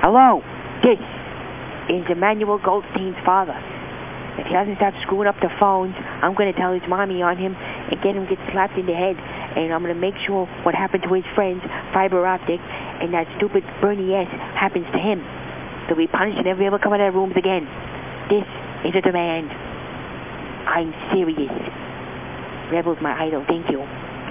Hello? This is Emmanuel Goldstein's father. If he doesn't stop screwing up the phones, I'm going to tell his mommy on him and get him get slapped in the head. And I'm going to make sure what happened to his friends, Phiber Optik, and that stupid Bernie S. happens to him. They'll be punished and never ever come out of their rooms again. This is a demand. I'm serious. Rebel's my idol. Thank you.